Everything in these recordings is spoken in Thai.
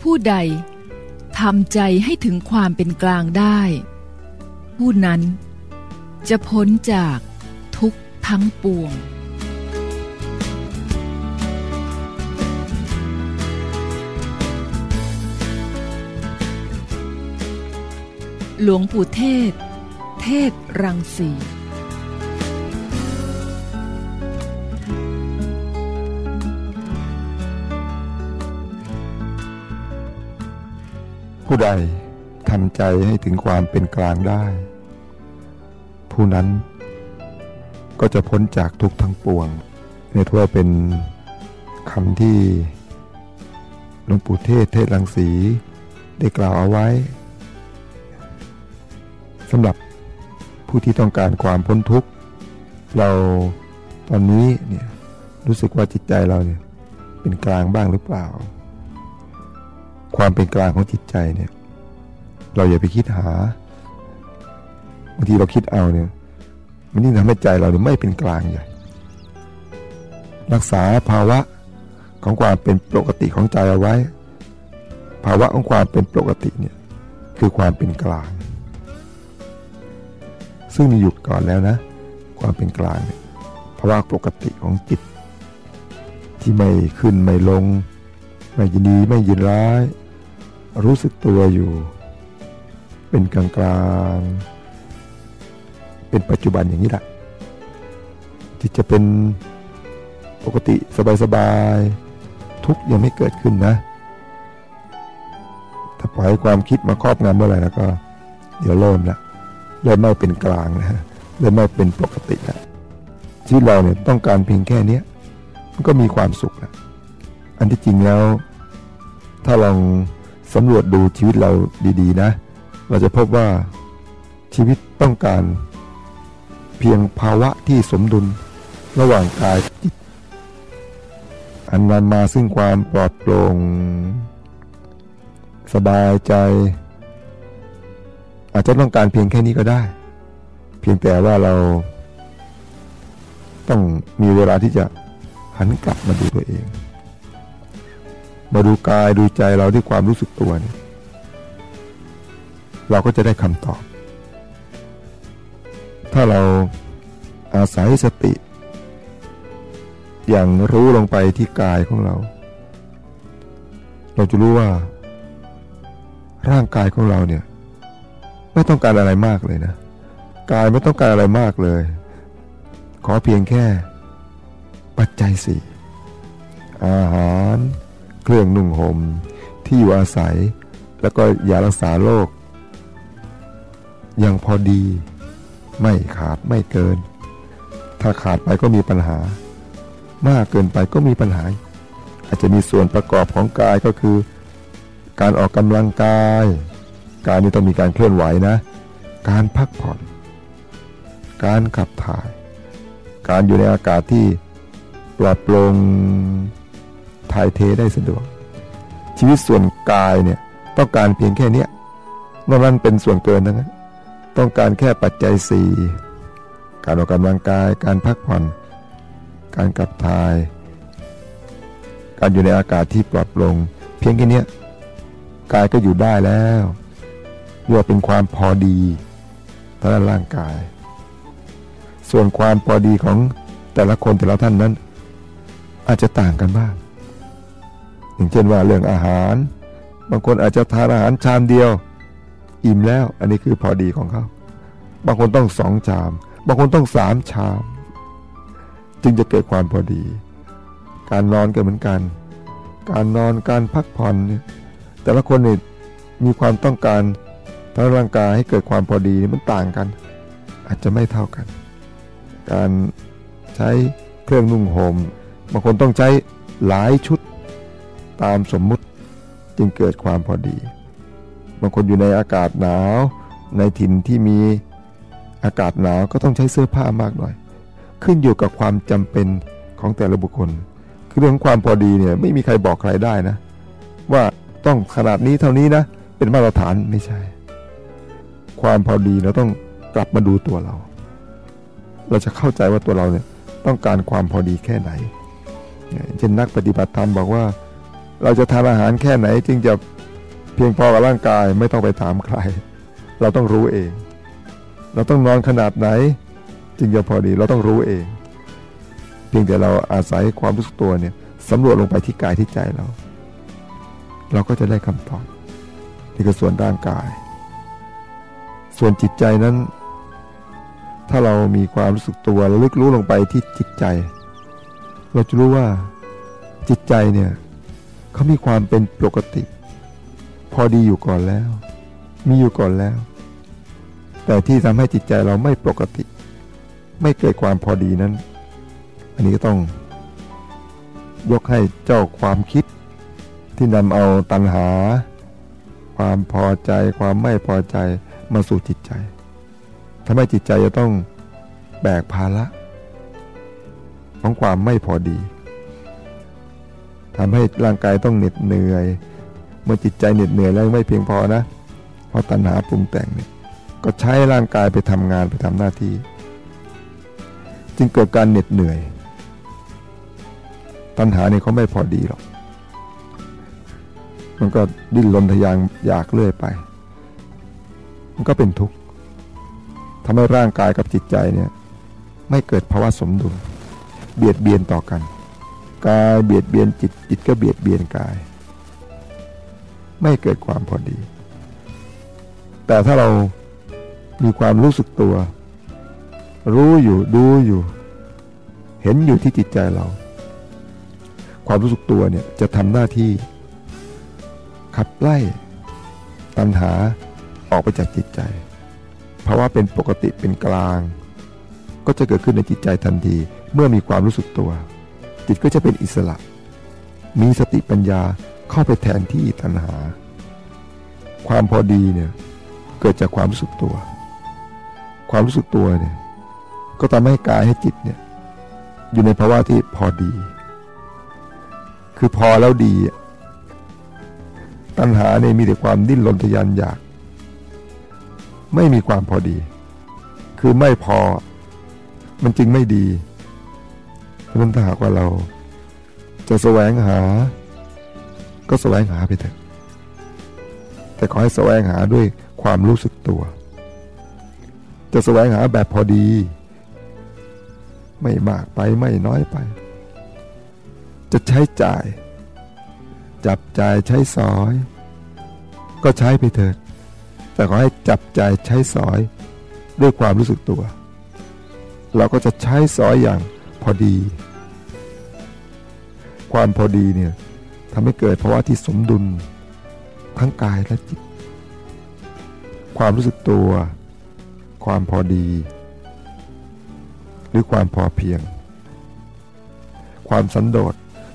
ผู้ใดทำใจให้ถึงความเป็นกลางได้ ผู้นั้นจะพ้นจากทุกทั้งปวง หลวงปู่เทศ เทศรังสี ผู้ใดทำใจให้ถึงความเป็นกลางได้ ผู้นั้นก็จะพ้นจากทุกทั้งปวงเนี่ยถือว่าเป็นคำที่หลวงปู่เทศเทศรังสีได้กล่าวเอาไว้สำหรับผู้ที่ต้องการความพ้นทุกข์เราตอนนี้เนี่ยรู้สึกว่าจิตใจเราเนี่ยเป็นกลางบ้างหรือเปล่า ความเป็นกลางของจิตใจเนี่ย เราอย่าไปคิดหาบางทีเราคิดเอาเนี่ยมันนี่ทำให้ใจเราเนี่ยไม่เป็นกลางใหญ่รักษาภาวะของความเป็นปกติของใจเอาไว้ ภาวะของความเป็นปกติเนี่ยคือความเป็นกลาง ซึ่งมีอยู่ก่อนแล้วนะ ความเป็นกลางเนี่ยภาวะปกติของจิต ที่ไม่ขึ้นไม่ลง ไม่ยินดีไม่ยินร้าย รู้สึกตัวอยู่ เป็นกลางกลางเป็นปัจจุบันอย่างนี้แหละจิตจะเป็นปกติสบายๆทุกยังไม่เกิดขึ้นนะ ถ้าปล่อยความคิดมาครอบงำเมื่อไหร่แล้วก็ เดี๋ยวเริ่มละเริ่มไม่เป็นกลางนะเริ่มไม่เป็นปกติแล้วชีวิตเราเนี่ยต้องการเพียงแค่นี้มันก็มีความสุขแล้วอันที่จริงแล้ว ถ้าลองสำรวจดูชีวิตเราดีๆนะ เราจะพบว่าชีวิตต้องการ เพียงภาวะที่สมดุล ระหว่างกายจิต อันนำมาซึ่งความปลอดโปร่งสบายใจ อาจจะต้องการเพียงแค่นี้ก็ได้ เพียงแต่ว่าเรา ต้องมีเวลาที่จะหันกลับมาดูตัวเอง มาดูกายดูใจเราด้วยความรู้สึกตัวเนี่ยเราก็จะได้คำตอบ ถ้าเราอาศัยสติ อย่างรู้ลงไปที่กายของเรา เราจะรู้ว่า ร่างกายของเราเนี่ย ไม่ต้องการอะไรมากเลยนะ กายไม่ต้องการอะไรมากเลย ขอเพียงแค่ ปัจจัยสี่อาหาร เครื่องนุ่งหม่มที่อยู่อาศัย แล้วก็ยารักษาโรคยังพอดี ไม่ขาดไม่เกิน ถ้าขาดไปก็มีปัญหา มากเกินไปก็มีปัญหา อาจจะมีส่วนประกอบของกายก็คือ การออกกำลังกาย การนี้ต้องมีการเคลื่อนไหวนะ การพักผ่อน การขับถ่าย การอยู่ในอากาศที่ปลอดโปร่ง ถ่ายเทได้สะดวก ชีวิตส่วนกายเนี่ยต้องการเพียงแค่นี้นอกนั้นเป็นส่วนเกินทั้งนั้นต้องการแค่ปัจจัยสี่การออกกำลังกาย การพักผ่อน การขับถ่าย การอยู่ในอากาศที่ปลอดโปร่งเพียงแค่นี้กายก็อยู่ได้แล้วเรียกว่าเป็นความพอดีทางด้านร่างกาย ส่วนความพอดีของแต่ละคนแต่ละท่านนั้น อาจจะต่างกันบ้าง อย่างเช่นว่าเรื่องอาหาร บางคนอาจจะทานอาหารชามเดียว อิ่มแล้ว อันนี้คือพอดีของเขา บางคนต้องสองชาม บางคนต้องสามชาม จึงจะเกิดความพอดี การนอนก็เหมือนกัน การนอนการพักผ่อนเนี่ยแต่ละคนเนี่ยมีความต้องการทางร่างกายให้เกิดความพอดีมันต่างกัน อาจจะไม่เท่ากัน การใช้เครื่องนุ่งหม่มบางคนต้องใช้หลายชุด ตามสมมุติจึงเกิดความพอดี บางคนอยู่ในอากาศหนาว ในถิ่นที่มีอากาศหนาวก็ต้องใช้เสื้อผ้ามากหน่อย ขึ้นอยู่กับความจำเป็นของแต่ละบุคคล คือเรื่องความพอดีเนี่ยไม่มีใครบอกใครได้นะ ว่าต้องขนาดนี้เท่านี้นะ เป็นมาตรฐานไม่ใช่ ความพอดีเราต้องกลับมาดูตัวเรา เราจะเข้าใจว่าตัวเราเนี่ยต้องการความพอดีแค่ไหน เช่นนักปฏิบัติธรรมบอกว่า เราจะทานอาหารแค่ไหนจึงจะเพียงพอกับร่างกายไม่ต้องไปถามใคร เราต้องรู้เอง เราต้องนอนขนาดไหน จึงจะพอดีเราต้องรู้เอง เพียงแต่เราอาศัยความรู้สึกตัวเนี่ยสำรวจลงไปที่กายที่ใจเรา เราก็จะได้คำตอบนี่คือส่วนร่างกาย ส่วนจิตใจนั้น ถ้าเรามีความรู้สึกตัวลึกรู้ลงไปที่จิตใจ เราจะรู้ว่าจิตใจเนี่ย เขามีความเป็นปกติ พอดีอยู่ก่อนแล้ว มีอยู่ก่อนแล้ว แต่ที่ทำให้จิตใจเราไม่ปกติ ไม่เกิดความพอดีนั้น อันนี้ก็ต้อง ยกให้เจ้าความคิด ที่นำเอาตัณหา ความพอใจความไม่พอใจมาสู่จิตใจทำให้จิตใจจะต้องแบกภาระของความไม่พอดี ทำให้ร่างกายต้องเหน็ดเหนื่อย เมื่อจิตใจเหน็ดเหนื่อยแล้วไม่เพียงพอนะ เพราะตัณหาปรุงแต่งเนี่ยก็ใช้ร่างกายไปทำงานไปทำหน้าที่ จึงเกิดการเหน็ดเหนื่อย ตัณหาเนี่ยเขาไม่พอดีหรอก มันก็ดิ้นรนทยานอยากเลื่อยไป มันก็เป็นทุกข์ทำให้ร่างกายกับจิตใจเนี่ยไม่เกิดภาวะสมดุล เบียดเบียนต่อกัน กายเบียดเบียนจิตจิตก็เบียดเบียนกาย ไม่เกิดความพอดี แต่ถ้าเรามีความรู้สึกตัว รู้อยู่ดูอยู่ เห็นอยู่ที่จิตใจเรา ความรู้สึกตัวเนี่ยจะทำหน้าที่ ขับไล่ตัณหาออกไปจากจิตใจเพราะว่าเป็นปกติเป็นกลาง ก็จะเกิดขึ้นในจิตใจทันทีเมื่อมีความรู้สึกตัว จิตก็จะเป็นอิสระ มีสติปัญญาเข้าไปแทนที่ตัณหา ความพอดีเนี่ยเกิดจากความรู้สึกตัว ความรู้สึกตัวเนี่ยก็ทำให้กายให้จิตเนี่ยอยู่ในภาวะที่พอดี คือพอแล้วดี ตัณหาเนี่ยมีแต่ความดิ้นรนทยานอยาก ไม่มีความพอดี คือไม่พอ มันจึงไม่ดี เพราะนั้นถ้าหากว่าเรา จะแสวงหา ก็แสวงหาไปเถอะ แต่ขอให้แสวงหาด้วยความรู้สึกตัว จะแสวงหาแบบพอดี ไม่มากไปไม่น้อยไป จะใช้จ่าย จับจ่ายใช้สอย ก็ใช้ไปเถิด แต่ขอให้จับจ่ายใช้สอยด้วยความรู้สึกตัว เราก็จะใช้สอยอย่าง พอดี ความพอดีเนี่ยทำให้เกิดภาวะที่สมดุล ทั้งกายและจิต ความรู้สึกตัว ความพอดี หรือความพอเพียง ความสันโดษ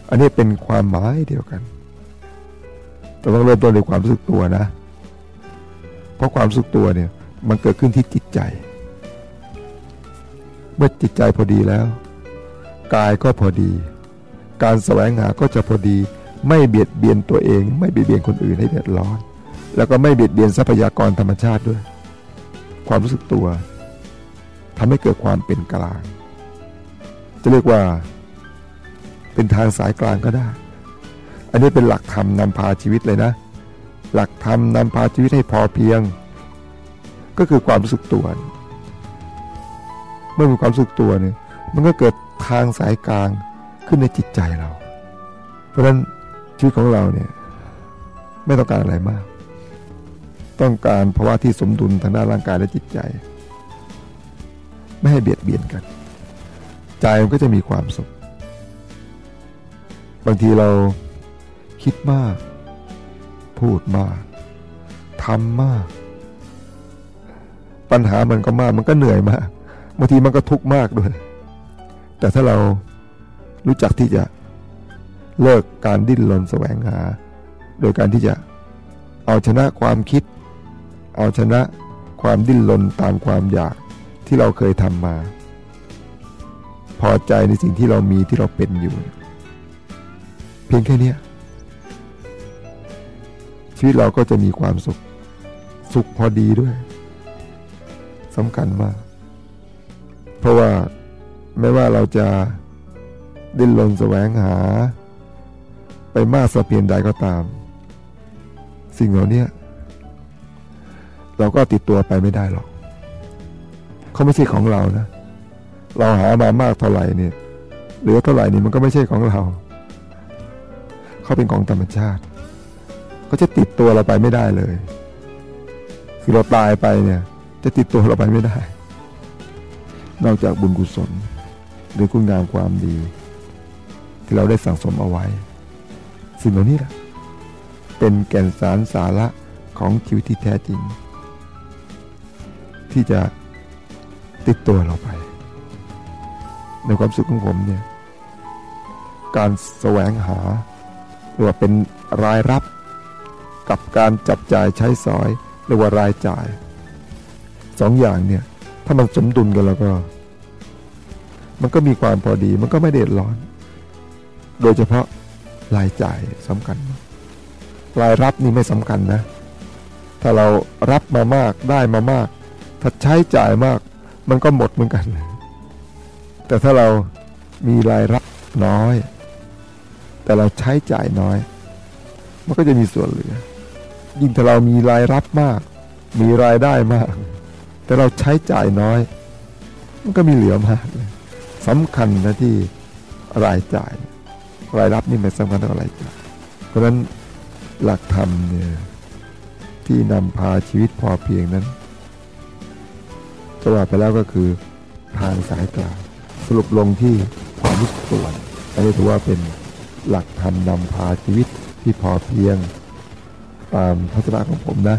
อันนี้เป็นความหมายเดียวกันแต่ต้องเริ่มต้นด้วยความรู้สึกตัวนะ เพราะความรู้สึกตัวเนี่ยมันเกิดขึ้นที่จิตใจ เมื่อจิตใจพอดีแล้ว กายก็พอดี การแสวงหาก็จะพอดี ไม่เบียดเบียนตัวเอง ไม่เบียดเบียนคนอื่นให้เดือดร้อน แล้วก็ไม่เบียดเบียนทรัพยากรธรรมชาติด้วย ความรู้สึกตัวทำให้เกิดความเป็นกลาง จะเรียกว่า เป็นทางสายกลางก็ได้ อันนี้เป็นหลักธรรมนำพาชีวิตเลยนะ หลักธรรมนำพาชีวิตให้พอเพียง ก็คือความรู้สึกตัว เมื่อมีความรู้สึกตัวเนี่ยมันก็เกิด ทางสายกลางขึ้นในจิตใจเรา เพราะฉะนั้นชีวิตของเราเนี่ยไม่ต้องการอะไรมาก ต้องการภาวะที่สมดุลทางด้านร่างกายและจิตใจ ไม่ให้เบียดเบียนกัน ใจมันก็จะมีความสุข บางทีเราคิดมาก พูดมากทำมาก ปัญหามันก็มากมันก็เหนื่อยมากบางทีมันก็ทุกข์มากด้วย แต่ถ้าเรารู้จักที่จะเลิกการดิ้นรนแสวงหา โดยการที่จะเอาชนะความคิด เอาชนะความดิ้นรนตามความอยากที่เราเคยทำมา พอใจในสิ่งที่เรามีที่เราเป็นอยู่ เพียงแค่นี้ชีวิตเราก็จะมีความสุข สุขพอดีด้วยสำคัญมาก เพราะว่า ไม่ว่าเราจะดิ้นรนแสวงหา ไปมากสักเพียงใดก็ตาม สิ่งเหล่านี้เราก็ติดตัวไปไม่ได้หรอกเขาไม่ใช่ของเรานะ เราหามามากเท่าไหร่เนี่ยเหลือเท่าไหร่นี่มันก็ไม่ใช่ของเรา เขาเป็นของธรรมชาติเขาจะติดตัวเราไปไม่ได้เลย คือเราตายไปเนี่ย จะติดตัวเราไปไม่ได้ นอกจากบุญกุศล หรือคุณงามความดี ที่เราได้สั่งสมเอาไว้ สิ่งเหล่านี้แหละเป็นแก่นสารสาระของชีวิตที่แท้จริง ที่จะติดตัวเราไป ในความสุขของผมเนี่ยการแสวงหาหรือว่าเป็นรายรับกับการจับจ่ายใช้สอยหรือว่ารายจ่ายสองอย่างเนี่ยถ้ามันสมดุลกันแล้วก็ มันก็มีความพอดีมันก็ไม่เดือดร้อน โดยเฉพาะรายจ่ายสำคัญรายรับนี่ไม่สำคัญนะ ถ้าเรารับมามากได้มามาก ถ้าใช้จ่ายมาก มันก็หมดเหมือนกัน แต่ถ้าเรามีรายรับน้อย แต่เราใช้จ่ายน้อย มันก็จะมีส่วนเหลือ ยิ่งถ้าเรามีรายรับมาก มีรายได้มาก แต่เราใช้จ่ายน้อย มันก็มีเหลือมากเลย สำคัญนะที่รายจ่าย รายรับนี่ไม่สำคัญเท่ารายจ่าย เพราะฉะนั้นหลักธรรมเนี่ยที่นำพาชีวิตพอเพียงนั้นจะว่าไปแล้วก็คือทางสายกลางสรุปลงที่ความรู้สึกตัวอันนี้ถือว่าเป็นหลักธรรมนำพาชีวิตที่พอเพียงตามทัศนะของผมนะ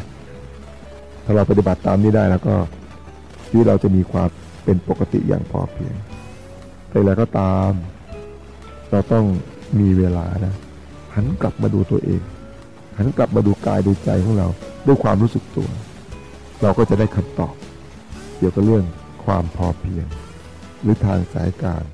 ถ้าเราปฏิบัติตามนี้ได้แล้วก็ชีวิตเราจะมีความเป็นปกติอย่างพอเพียง แต่แล้วก็ตาม เราต้องมีเวลานะหันกลับมาดูตัวเอง หันกลับมาดูกายดูใจของเราด้วยความรู้สึกตัว เราก็จะได้คำตอบ เกี่ยวกับเรื่องความพอเพียง หรือทางสายการ